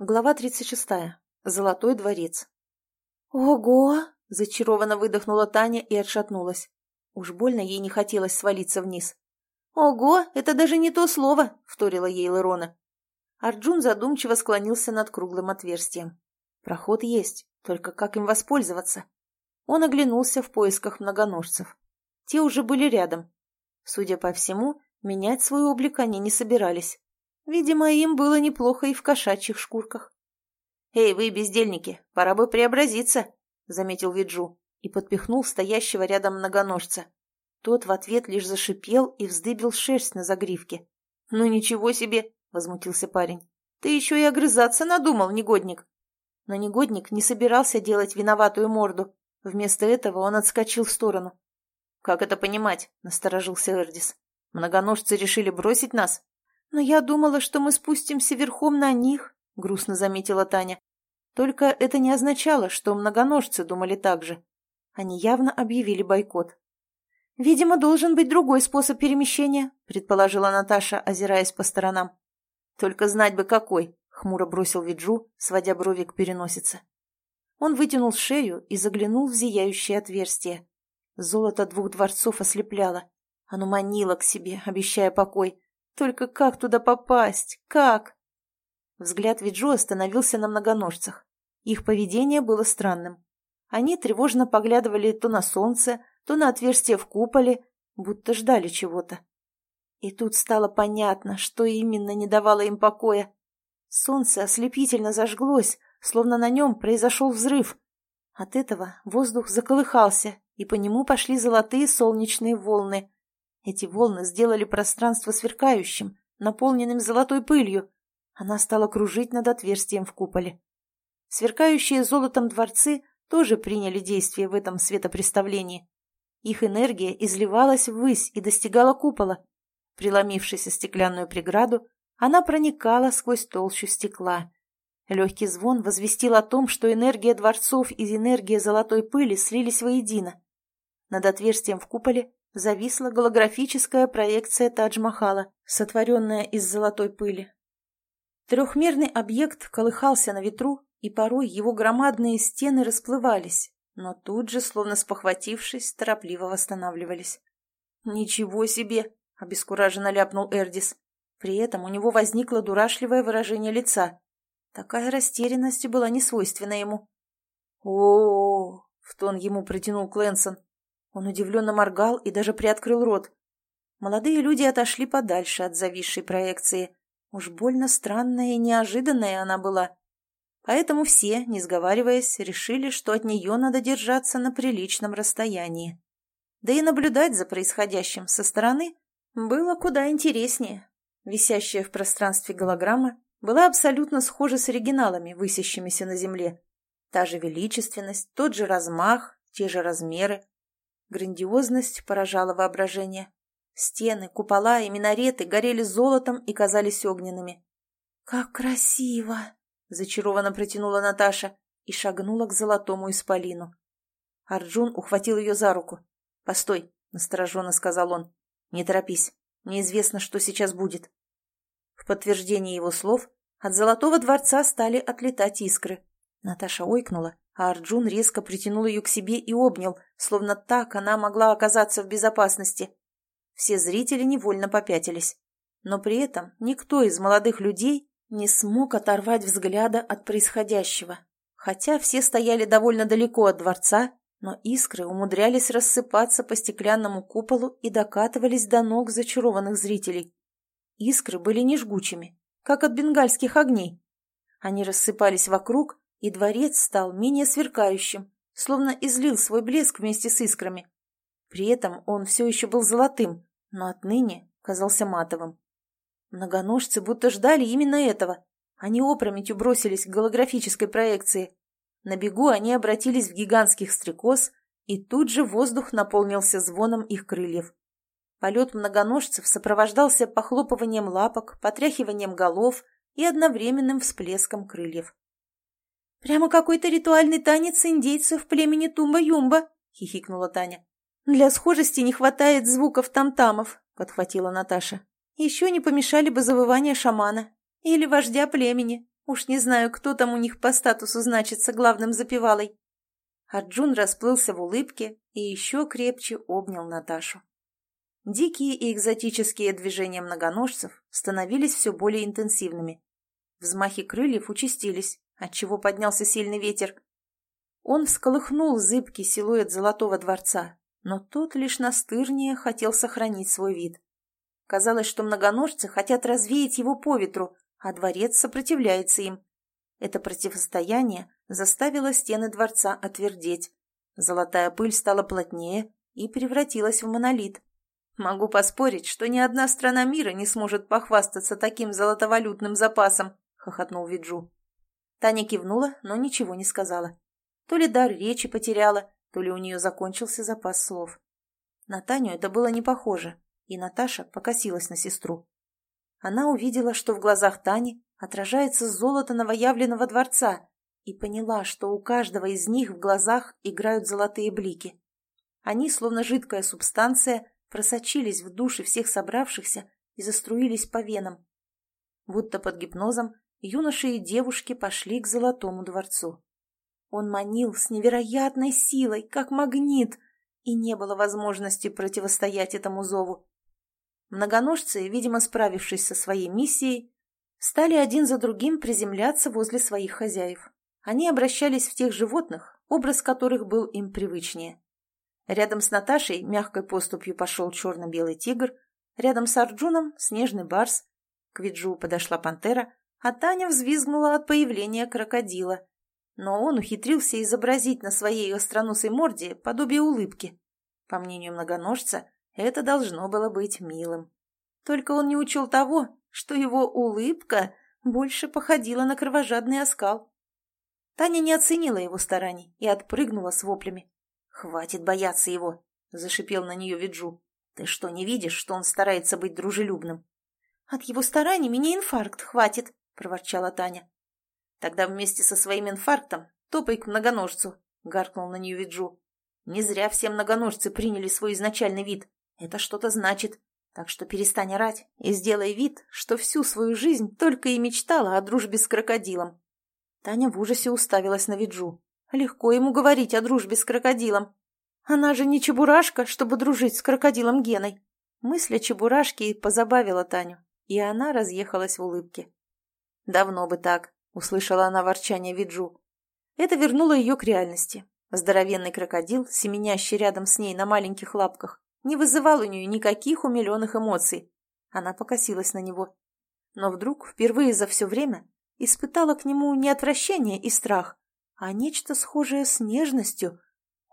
Глава 36. Золотой дворец. «Ого!» – зачарованно выдохнула Таня и отшатнулась. Уж больно ей не хотелось свалиться вниз. «Ого! Это даже не то слово!» – вторила ей Лерона. Арджун задумчиво склонился над круглым отверстием. Проход есть, только как им воспользоваться? Он оглянулся в поисках многоножцев. Те уже были рядом. Судя по всему, менять свой облик они не собирались. Видимо, им было неплохо и в кошачьих шкурках. «Эй, вы, бездельники, пора бы преобразиться», — заметил Виджу и подпихнул стоящего рядом многоножца. Тот в ответ лишь зашипел и вздыбил шерсть на загривке. «Ну ничего себе!» — возмутился парень. «Ты еще и огрызаться надумал, негодник!» Но негодник не собирался делать виноватую морду. Вместо этого он отскочил в сторону. «Как это понимать?» — насторожился Эрдис. «Многоножцы решили бросить нас?» «Но я думала, что мы спустимся верхом на них», — грустно заметила Таня. Только это не означало, что многоножцы думали так же. Они явно объявили бойкот. «Видимо, должен быть другой способ перемещения», — предположила Наташа, озираясь по сторонам. «Только знать бы какой», — хмуро бросил Виджу, сводя брови к переносице. Он вытянул шею и заглянул в зияющее отверстие. Золото двух дворцов ослепляло. Оно манило к себе, обещая покой. Только как туда попасть? Как? Взгляд Виджо остановился на многоножцах. Их поведение было странным. Они тревожно поглядывали то на солнце, то на отверстие в куполе, будто ждали чего-то. И тут стало понятно, что именно не давало им покоя. Солнце ослепительно зажглось, словно на нем произошел взрыв. От этого воздух заколыхался, и по нему пошли золотые солнечные волны. Эти волны сделали пространство сверкающим, наполненным золотой пылью. Она стала кружить над отверстием в куполе. Сверкающие золотом дворцы тоже приняли действие в этом светопреставлении. Их энергия изливалась ввысь и достигала купола. Преломившись о стеклянную преграду, она проникала сквозь толщу стекла. Легкий звон возвестил о том, что энергия дворцов и энергия золотой пыли слились воедино. Над отверстием в куполе зависла голографическая проекция Тадж-Махала, сотворенная из золотой пыли. Трехмерный объект колыхался на ветру, и порой его громадные стены расплывались, но тут же, словно спохватившись, торопливо восстанавливались. «Ничего себе!» — обескураженно ляпнул Эрдис. При этом у него возникло дурашливое выражение лица. Такая растерянность была не свойственна ему. о, -о, -о в тон ему протянул Кленсон. Он удивленно моргал и даже приоткрыл рот. Молодые люди отошли подальше от зависшей проекции. Уж больно странная и неожиданная она была. Поэтому все, не сговариваясь, решили, что от нее надо держаться на приличном расстоянии. Да и наблюдать за происходящим со стороны было куда интереснее. Висящая в пространстве голограмма была абсолютно схожа с оригиналами, высящимися на земле. Та же величественность, тот же размах, те же размеры. Грандиозность поражала воображение. Стены, купола и минареты горели золотом и казались огненными. «Как красиво!» — зачарованно протянула Наташа и шагнула к золотому исполину. Арджун ухватил ее за руку. «Постой!» — настороженно сказал он. «Не торопись. Неизвестно, что сейчас будет». В подтверждение его слов от золотого дворца стали отлетать искры. Наташа ойкнула а Арджун резко притянул ее к себе и обнял, словно так она могла оказаться в безопасности. Все зрители невольно попятились. Но при этом никто из молодых людей не смог оторвать взгляда от происходящего. Хотя все стояли довольно далеко от дворца, но искры умудрялись рассыпаться по стеклянному куполу и докатывались до ног зачарованных зрителей. Искры были не жгучими, как от бенгальских огней. Они рассыпались вокруг, и дворец стал менее сверкающим, словно излил свой блеск вместе с искрами. При этом он все еще был золотым, но отныне казался матовым. Многоножцы будто ждали именно этого. Они опрометью бросились к голографической проекции. На бегу они обратились в гигантских стрекоз, и тут же воздух наполнился звоном их крыльев. Полет многоножцев сопровождался похлопыванием лапок, потряхиванием голов и одновременным всплеском крыльев. «Прямо какой-то ритуальный танец индейцев племени Тумба-Юмба», — хихикнула Таня. «Для схожести не хватает звуков там-тамов», — подхватила Наташа. «Еще не помешали бы завывания шамана или вождя племени. Уж не знаю, кто там у них по статусу значится главным запевалой. Арджун расплылся в улыбке и еще крепче обнял Наташу. Дикие и экзотические движения многоножцев становились все более интенсивными. Взмахи крыльев участились, отчего поднялся сильный ветер. Он всколыхнул зыбкий силуэт золотого дворца, но тот лишь настырнее хотел сохранить свой вид. Казалось, что многоножцы хотят развеять его по ветру, а дворец сопротивляется им. Это противостояние заставило стены дворца отвердеть. Золотая пыль стала плотнее и превратилась в монолит. Могу поспорить, что ни одна страна мира не сможет похвастаться таким золотовалютным запасом, хохотнул Виджу. Таня кивнула, но ничего не сказала. То ли дар речи потеряла, то ли у нее закончился запас слов. На Таню это было не похоже, и Наташа покосилась на сестру. Она увидела, что в глазах Тани отражается золото новоявленного дворца, и поняла, что у каждого из них в глазах играют золотые блики. Они, словно жидкая субстанция, просочились в души всех собравшихся и заструились по венам. Будто под гипнозом юноши и девушки пошли к Золотому дворцу. Он манил с невероятной силой, как магнит, и не было возможности противостоять этому зову. Многоножцы, видимо, справившись со своей миссией, стали один за другим приземляться возле своих хозяев. Они обращались в тех животных, образ которых был им привычнее. Рядом с Наташей мягкой поступью пошел черно-белый тигр, рядом с Арджуном — снежный барс. К Виджу подошла пантера, а Таня взвизгнула от появления крокодила. Но он ухитрился изобразить на своей остроносой морде подобие улыбки. По мнению многоножца, это должно было быть милым. Только он не учел того, что его улыбка больше походила на кровожадный оскал. Таня не оценила его стараний и отпрыгнула с воплями. «Хватит бояться его!» — зашипел на нее Виджу. «Ты что, не видишь, что он старается быть дружелюбным?» «От его стараний меня инфаркт хватит!» — проворчала Таня. «Тогда вместе со своим инфарктом топай к многоножцу!» — гаркнул на нее Виджу. «Не зря все многоножцы приняли свой изначальный вид. Это что-то значит. Так что перестань орать и сделай вид, что всю свою жизнь только и мечтала о дружбе с крокодилом». Таня в ужасе уставилась на Виджу. Легко ему говорить о дружбе с крокодилом. Она же не чебурашка, чтобы дружить с крокодилом Геной. Мысль о чебурашке позабавила Таню, и она разъехалась в улыбке. «Давно бы так», — услышала она ворчание Виджу. Это вернуло ее к реальности. Здоровенный крокодил, семенящий рядом с ней на маленьких лапках, не вызывал у нее никаких умиленных эмоций. Она покосилась на него. Но вдруг, впервые за все время, испытала к нему не отвращение и страх, а нечто схожее с нежностью.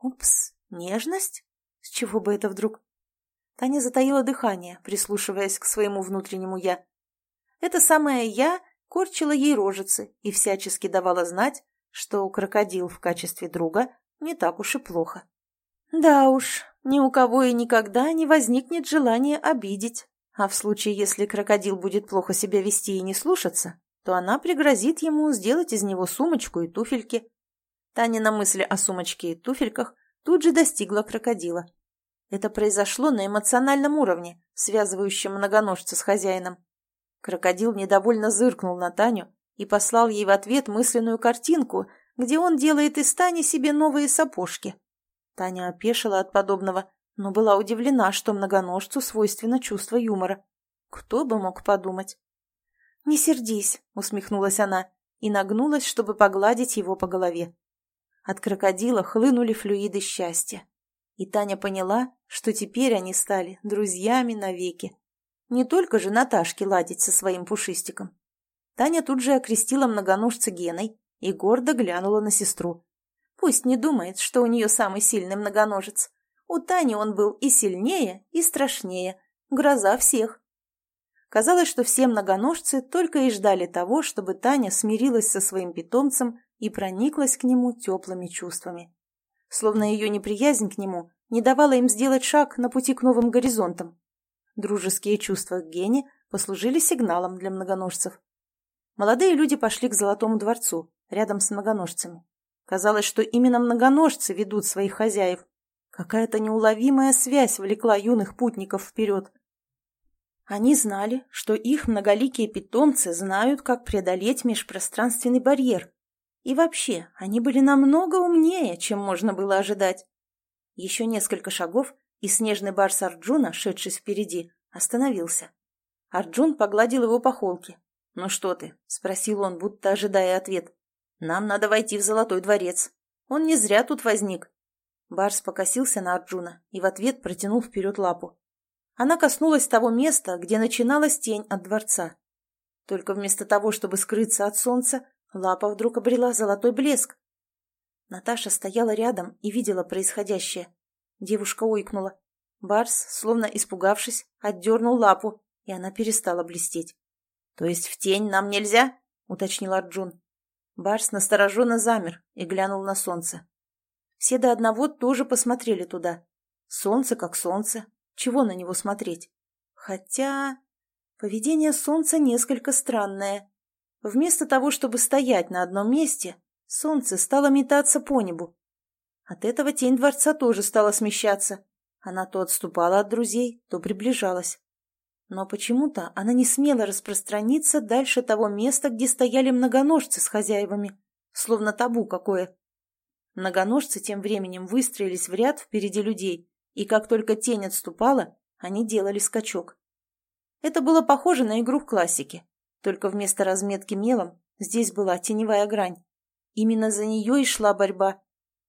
Упс, нежность? С чего бы это вдруг? Таня затаила дыхание, прислушиваясь к своему внутреннему «я». Это самое «я» корчило ей рожицы и всячески давала знать, что крокодил в качестве друга не так уж и плохо. Да уж, ни у кого и никогда не возникнет желания обидеть, а в случае, если крокодил будет плохо себя вести и не слушаться, то она пригрозит ему сделать из него сумочку и туфельки. Танина мысль о сумочке и туфельках тут же достигла крокодила. Это произошло на эмоциональном уровне, связывающем многоножца с хозяином. Крокодил недовольно зыркнул на Таню и послал ей в ответ мысленную картинку, где он делает из Тани себе новые сапожки. Таня опешила от подобного, но была удивлена, что многоножцу свойственно чувство юмора. Кто бы мог подумать? «Не сердись», — усмехнулась она и нагнулась, чтобы погладить его по голове. От крокодила хлынули флюиды счастья. И Таня поняла, что теперь они стали друзьями навеки. Не только же Наташке ладить со своим пушистиком. Таня тут же окрестила многоножца Геной и гордо глянула на сестру. Пусть не думает, что у нее самый сильный многоножец. У Тани он был и сильнее, и страшнее. Гроза всех. Казалось, что все многоножцы только и ждали того, чтобы Таня смирилась со своим питомцем и прониклась к нему теплыми чувствами. Словно ее неприязнь к нему не давала им сделать шаг на пути к новым горизонтам. Дружеские чувства к Гене послужили сигналом для многоножцев. Молодые люди пошли к Золотому дворцу, рядом с многоножцами. Казалось, что именно многоножцы ведут своих хозяев. Какая-то неуловимая связь влекла юных путников вперед. Они знали, что их многоликие питомцы знают, как преодолеть межпространственный барьер. И вообще, они были намного умнее, чем можно было ожидать. Еще несколько шагов, и снежный барс Арджуна, шедший впереди, остановился. Арджун погладил его по холке. «Ну что ты?» — спросил он, будто ожидая ответ. «Нам надо войти в Золотой дворец. Он не зря тут возник». Барс покосился на Арджуна и в ответ протянул вперед лапу. Она коснулась того места, где начиналась тень от дворца. Только вместо того, чтобы скрыться от солнца, лапа вдруг обрела золотой блеск. Наташа стояла рядом и видела происходящее. Девушка ойкнула. Барс, словно испугавшись, отдернул лапу, и она перестала блестеть. — То есть в тень нам нельзя? — уточнил Арджун. Барс настороженно замер и глянул на солнце. Все до одного тоже посмотрели туда. Солнце как солнце, чего на него смотреть? Хотя... Поведение солнца несколько странное. Вместо того, чтобы стоять на одном месте, солнце стало метаться по небу. От этого тень дворца тоже стала смещаться. Она то отступала от друзей, то приближалась. Но почему-то она не смела распространиться дальше того места, где стояли многоножцы с хозяевами, словно табу какое. Многоножцы тем временем выстроились в ряд впереди людей и как только тень отступала, они делали скачок. Это было похоже на игру в классике, только вместо разметки мелом здесь была теневая грань. Именно за нее и шла борьба.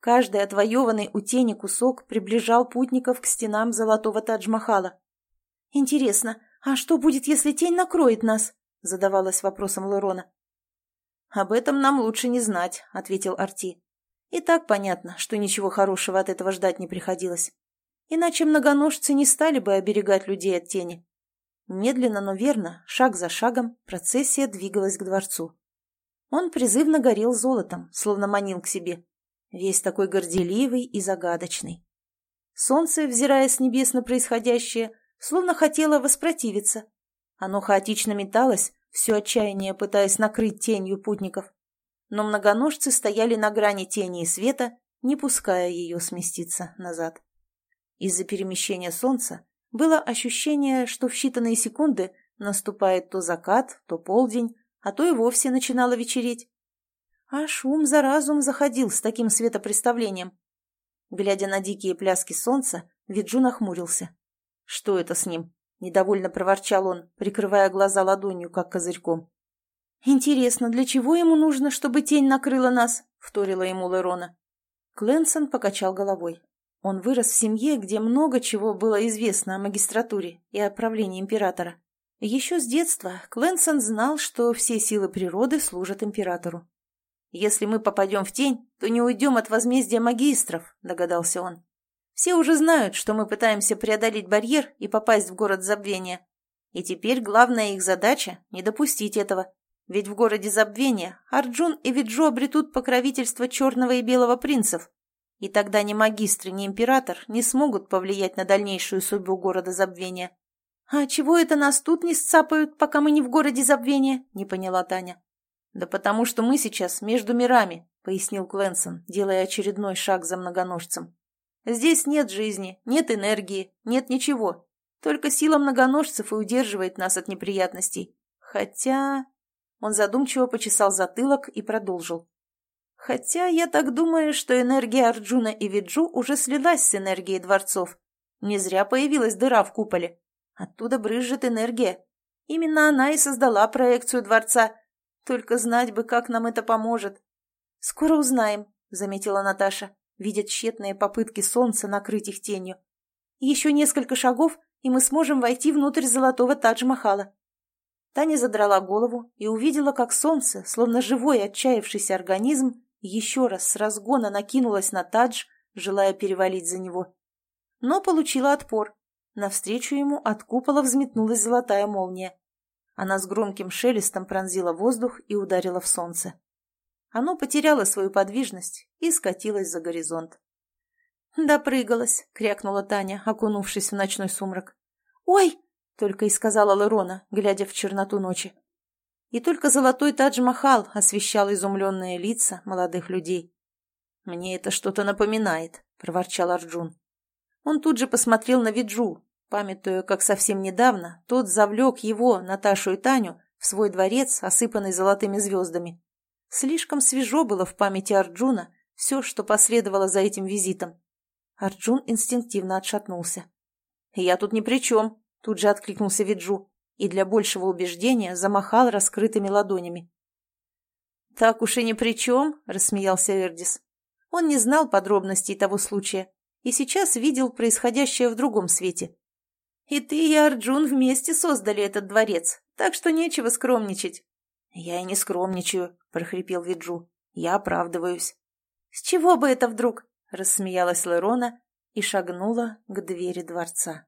Каждый отвоеванный у тени кусок приближал путников к стенам золотого Тадж-Махала. «Интересно, а что будет, если тень накроет нас?» — задавалась вопросом Лерона. «Об этом нам лучше не знать», — ответил Арти. «И так понятно, что ничего хорошего от этого ждать не приходилось. Иначе многоножцы не стали бы оберегать людей от тени. Медленно, но верно, шаг за шагом, процессия двигалась к дворцу. Он призывно горел золотом, словно манил к себе. Весь такой горделивый и загадочный. Солнце, взирая с небес на происходящее, словно хотело воспротивиться. Оно хаотично металось, все отчаяние пытаясь накрыть тенью путников. Но многоножцы стояли на грани тени и света, не пуская ее сместиться назад. Из-за перемещения солнца было ощущение, что в считанные секунды наступает то закат, то полдень, а то и вовсе начинало вечереть. А шум за разум заходил с таким светопреставлением. Глядя на дикие пляски солнца, Виджу нахмурился. «Что это с ним?» — недовольно проворчал он, прикрывая глаза ладонью, как козырьком. «Интересно, для чего ему нужно, чтобы тень накрыла нас?» — вторила ему Лерона. Кленсон покачал головой. Он вырос в семье, где много чего было известно о магистратуре и о правлении императора. Еще с детства Кленсон знал, что все силы природы служат императору. «Если мы попадем в тень, то не уйдем от возмездия магистров», — догадался он. «Все уже знают, что мы пытаемся преодолеть барьер и попасть в город забвения. И теперь главная их задача — не допустить этого. Ведь в городе забвения Арджун и Виджо обретут покровительство черного и белого принцев, и тогда ни магистры, ни император не смогут повлиять на дальнейшую судьбу города забвения. «А чего это нас тут не сцапают, пока мы не в городе забвения?» — не поняла Таня. «Да потому что мы сейчас между мирами», — пояснил Кленсон, делая очередной шаг за многоножцем. «Здесь нет жизни, нет энергии, нет ничего. Только сила многоножцев и удерживает нас от неприятностей. Хотя...» Он задумчиво почесал затылок и продолжил. Хотя я так думаю, что энергия Арджуна и Виджу уже слилась с энергией дворцов. Не зря появилась дыра в куполе. Оттуда брызжет энергия. Именно она и создала проекцию дворца. Только знать бы, как нам это поможет. «Скоро узнаем», — заметила Наташа, видя тщетные попытки солнца накрыть их тенью. «Еще несколько шагов, и мы сможем войти внутрь золотого Тадж-Махала». Таня задрала голову и увидела, как солнце, словно живой отчаявшийся организм, еще раз с разгона накинулась на Тадж, желая перевалить за него. Но получила отпор. Навстречу ему от купола взметнулась золотая молния. Она с громким шелестом пронзила воздух и ударила в солнце. Оно потеряло свою подвижность и скатилось за горизонт. «Допрыгалась!» — крякнула Таня, окунувшись в ночной сумрак. «Ой!» — только и сказала Лерона, глядя в черноту ночи и только золотой Тадж-Махал освещал изумленные лица молодых людей. «Мне это что-то напоминает», — проворчал Арджун. Он тут же посмотрел на Виджу, памятуя, как совсем недавно тот завлек его, Наташу и Таню, в свой дворец, осыпанный золотыми звездами. Слишком свежо было в памяти Арджуна все, что последовало за этим визитом. Арджун инстинктивно отшатнулся. «Я тут ни при чем», — тут же откликнулся Виджу и для большего убеждения замахал раскрытыми ладонями. «Так уж и ни при чем», — рассмеялся Эрдис. Он не знал подробностей того случая и сейчас видел происходящее в другом свете. «И ты и Арджун вместе создали этот дворец, так что нечего скромничать». «Я и не скромничаю», — прохрипел Виджу. «Я оправдываюсь». «С чего бы это вдруг?» — рассмеялась Лерона и шагнула к двери дворца.